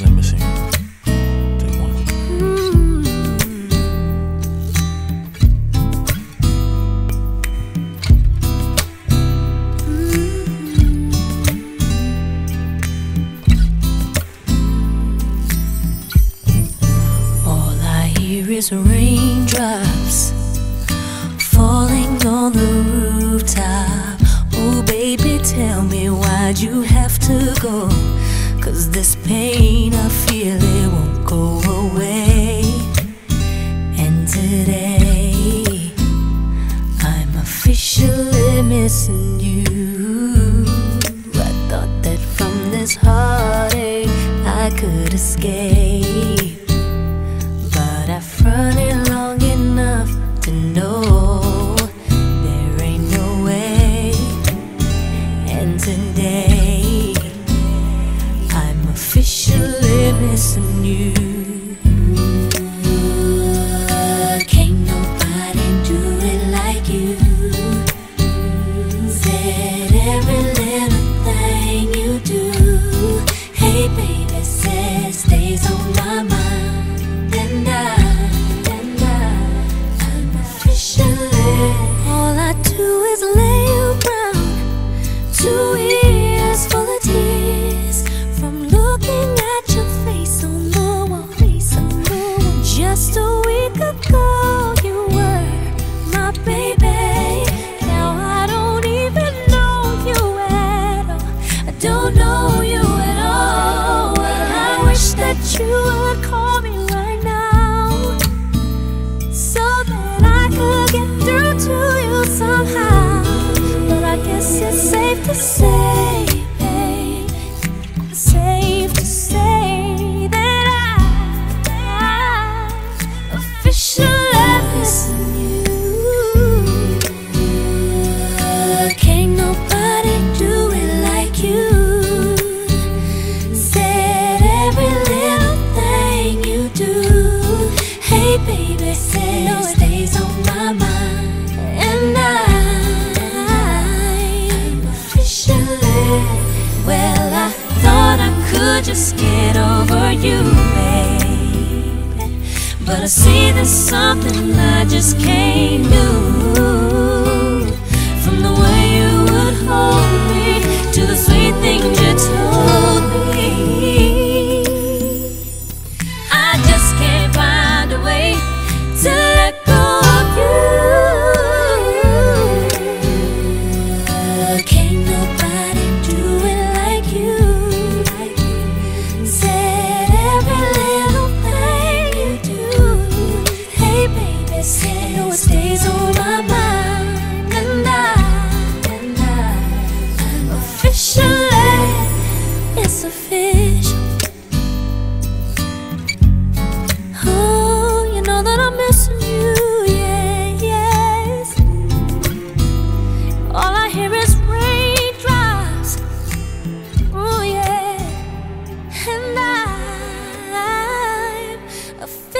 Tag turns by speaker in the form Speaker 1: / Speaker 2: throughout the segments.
Speaker 1: Let me one.
Speaker 2: All I hear is raindrops falling on the rooftop. Oh, baby, tell me why'd you have to go? Cause this pain I feel it won't go away. And today I'm officially missing you. I thought that from this heartache I could escape. But I've run it long enough to know officially missing safe to say, safe to say that I, you. Can't nobody do it like you. Said every little thing you do. Hey, baby, say it just get over you, babe. But I see there's something I just can't do.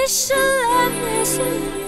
Speaker 2: wish I'd listened.